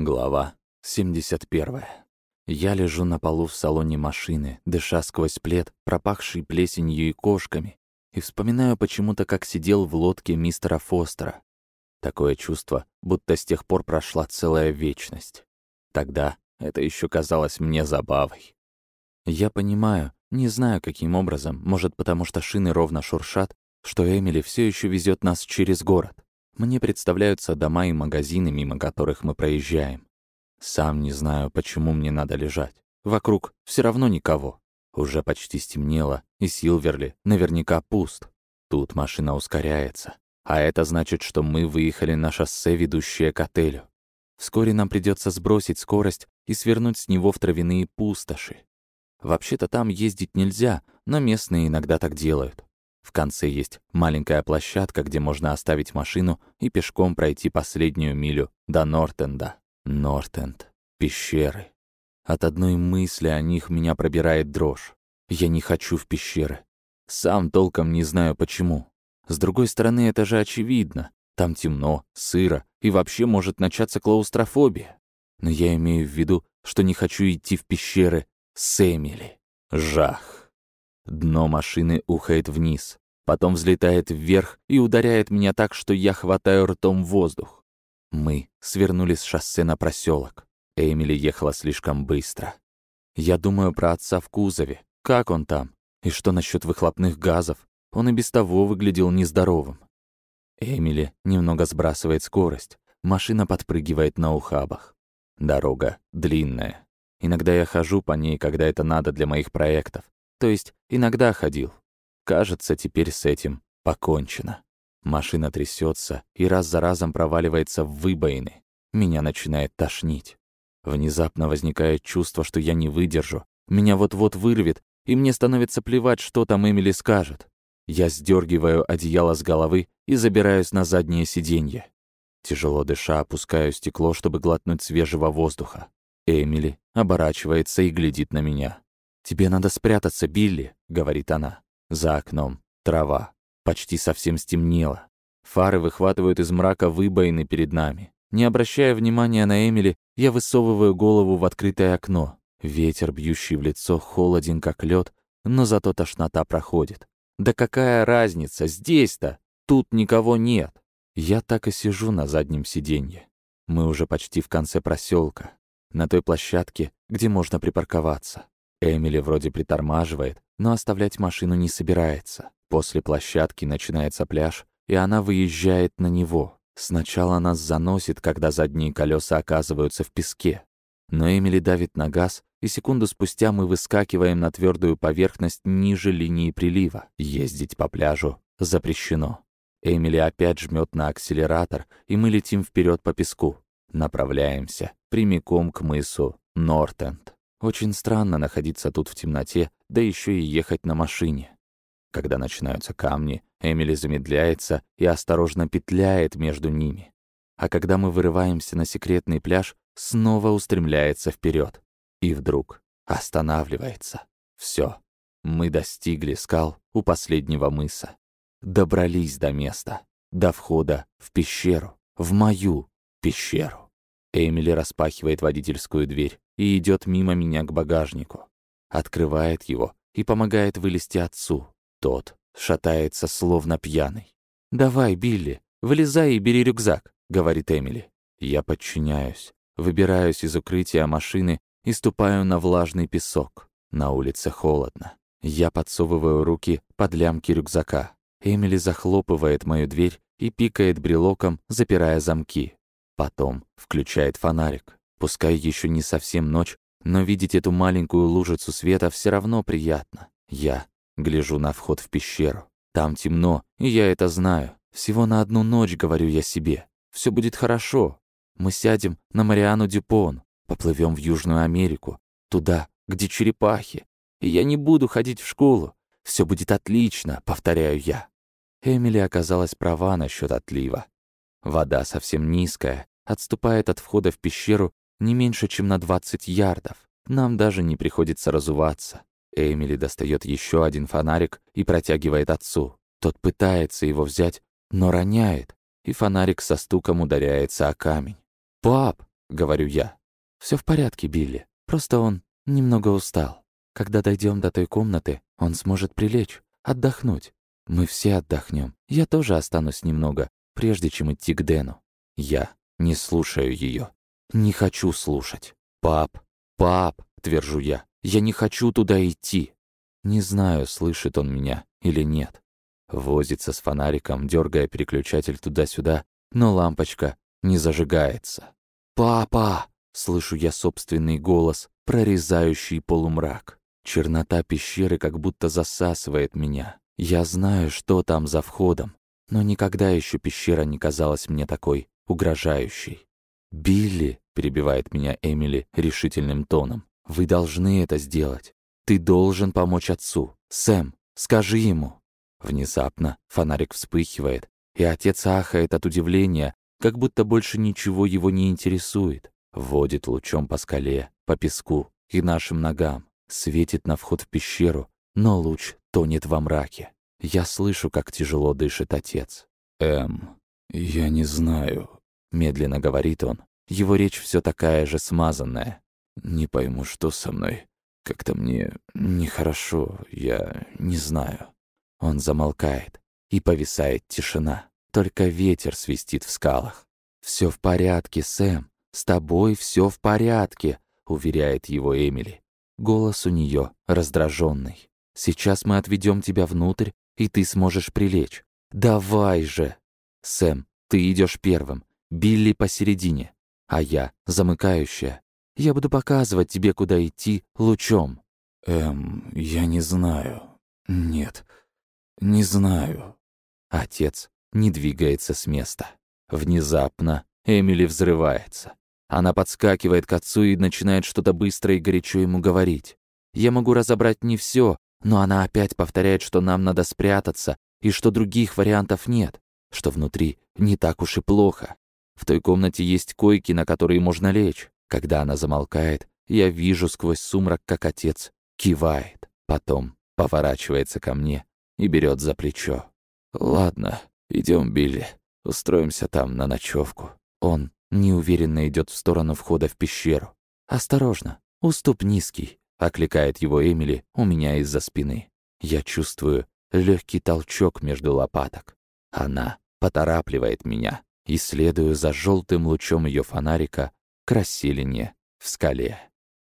Глава 71. Я лежу на полу в салоне машины, дыша сквозь плед, пропахший плесенью и кошками, и вспоминаю почему-то, как сидел в лодке мистера Фостера. Такое чувство, будто с тех пор прошла целая вечность. Тогда это еще казалось мне забавой. Я понимаю, не знаю, каким образом, может, потому что шины ровно шуршат, что Эмили все еще везет нас через город. Мне представляются дома и магазины, мимо которых мы проезжаем. Сам не знаю, почему мне надо лежать. Вокруг все равно никого. Уже почти стемнело, и Силверли наверняка пуст. Тут машина ускоряется. А это значит, что мы выехали на шоссе, ведущее к отелю. Вскоре нам придется сбросить скорость и свернуть с него в травяные пустоши. Вообще-то там ездить нельзя, но местные иногда так делают. В конце есть маленькая площадка, где можно оставить машину и пешком пройти последнюю милю до Нортенда. Нортенд. Пещеры. От одной мысли о них меня пробирает дрожь. Я не хочу в пещеры. Сам толком не знаю почему. С другой стороны, это же очевидно. Там темно, сыро, и вообще может начаться клаустрофобия. Но я имею в виду, что не хочу идти в пещеры с Эмили. Жах. Дно машины ухает вниз, потом взлетает вверх и ударяет меня так, что я хватаю ртом воздух. Мы свернули с шоссе на проселок. Эмили ехала слишком быстро. Я думаю про отца в кузове. Как он там? И что насчет выхлопных газов? Он и без того выглядел нездоровым. Эмили немного сбрасывает скорость. Машина подпрыгивает на ухабах. Дорога длинная. Иногда я хожу по ней, когда это надо для моих проектов. То есть иногда ходил. Кажется, теперь с этим покончено. Машина трясется и раз за разом проваливается в выбоины. Меня начинает тошнить. Внезапно возникает чувство, что я не выдержу. Меня вот-вот вырвет, и мне становится плевать, что там Эмили скажет. Я сдергиваю одеяло с головы и забираюсь на заднее сиденье. Тяжело дыша, опускаю стекло, чтобы глотнуть свежего воздуха. Эмили оборачивается и глядит на меня. «Тебе надо спрятаться, Билли», — говорит она. За окном трава. Почти совсем стемнело. Фары выхватывают из мрака выбоины перед нами. Не обращая внимания на Эмили, я высовываю голову в открытое окно. Ветер, бьющий в лицо, холоден, как лед, но зато тошнота проходит. Да какая разница, здесь-то? Тут никого нет. Я так и сижу на заднем сиденье. Мы уже почти в конце проселка, на той площадке, где можно припарковаться. Эмили вроде притормаживает, но оставлять машину не собирается. После площадки начинается пляж, и она выезжает на него. Сначала нас заносит, когда задние колеса оказываются в песке. Но Эмили давит на газ, и секунду спустя мы выскакиваем на твердую поверхность ниже линии прилива. Ездить по пляжу запрещено. Эмили опять жмет на акселератор, и мы летим вперед по песку. Направляемся прямиком к мысу Нортенд. Очень странно находиться тут в темноте, да еще и ехать на машине. Когда начинаются камни, Эмили замедляется и осторожно петляет между ними. А когда мы вырываемся на секретный пляж, снова устремляется вперед. И вдруг останавливается. Все, мы достигли скал у последнего мыса. Добрались до места, до входа в пещеру, в мою пещеру. Эмили распахивает водительскую дверь и идет мимо меня к багажнику. Открывает его и помогает вылезти отцу. Тот шатается, словно пьяный. «Давай, Билли, вылезай и бери рюкзак», — говорит Эмили. Я подчиняюсь, выбираюсь из укрытия машины и ступаю на влажный песок. На улице холодно. Я подсовываю руки под лямки рюкзака. Эмили захлопывает мою дверь и пикает брелоком, запирая замки. Потом включает фонарик. Пускай еще не совсем ночь, но видеть эту маленькую лужицу света все равно приятно. Я гляжу на вход в пещеру. Там темно, и я это знаю. Всего на одну ночь, говорю я себе. Все будет хорошо. Мы сядем на Мариану Дюпон, поплывем в Южную Америку, туда, где черепахи. И я не буду ходить в школу. Все будет отлично, повторяю я. Эмили оказалась права насчет отлива. Вода совсем низкая, отступает от входа в пещеру не меньше, чем на 20 ярдов. Нам даже не приходится разуваться. Эмили достает еще один фонарик и протягивает отцу. Тот пытается его взять, но роняет, и фонарик со стуком ударяется о камень. «Пап!» — говорю я. Все в порядке, Билли. Просто он немного устал. Когда дойдем до той комнаты, он сможет прилечь, отдохнуть. Мы все отдохнем. Я тоже останусь немного, прежде чем идти к Дэну. Я не слушаю ее. Не хочу слушать. «Пап, пап», — твержу я, — «я не хочу туда идти». Не знаю, слышит он меня или нет. Возится с фонариком, дергая переключатель туда-сюда, но лампочка не зажигается. «Папа!» — слышу я собственный голос, прорезающий полумрак. Чернота пещеры как будто засасывает меня. Я знаю, что там за входом, но никогда еще пещера не казалась мне такой угрожающей. «Билли!» — перебивает меня Эмили решительным тоном. «Вы должны это сделать. Ты должен помочь отцу. Сэм, скажи ему!» Внезапно фонарик вспыхивает, и отец ахает от удивления, как будто больше ничего его не интересует. Водит лучом по скале, по песку и нашим ногам. Светит на вход в пещеру, но луч тонет во мраке. Я слышу, как тяжело дышит отец. «Эм, я не знаю», — медленно говорит он. Его речь все такая же смазанная. «Не пойму, что со мной. Как-то мне нехорошо, я не знаю». Он замолкает, и повисает тишина. Только ветер свистит в скалах. Все в порядке, Сэм. С тобой все в порядке», — уверяет его Эмили. Голос у нее раздраженный. «Сейчас мы отведем тебя внутрь, и ты сможешь прилечь. Давай же!» «Сэм, ты идешь первым, Билли посередине, а я замыкающая. Я буду показывать тебе, куда идти лучом». «Эм, я не знаю. Нет, не знаю». Отец не двигается с места. Внезапно Эмили взрывается. Она подскакивает к отцу и начинает что-то быстро и горячо ему говорить. Я могу разобрать не все, но она опять повторяет, что нам надо спрятаться и что других вариантов нет, что внутри не так уж и плохо. В той комнате есть койки, на которые можно лечь. Когда она замолкает, я вижу сквозь сумрак, как отец кивает. Потом поворачивается ко мне и берет за плечо. «Ладно, идем, Билли. Устроимся там на ночевку. Он неуверенно идет в сторону входа в пещеру. «Осторожно, уступ низкий», — окликает его Эмили у меня из-за спины. Я чувствую легкий толчок между лопаток. Она поторапливает меня и следую за желтым лучом ее фонарика к расселине в скале.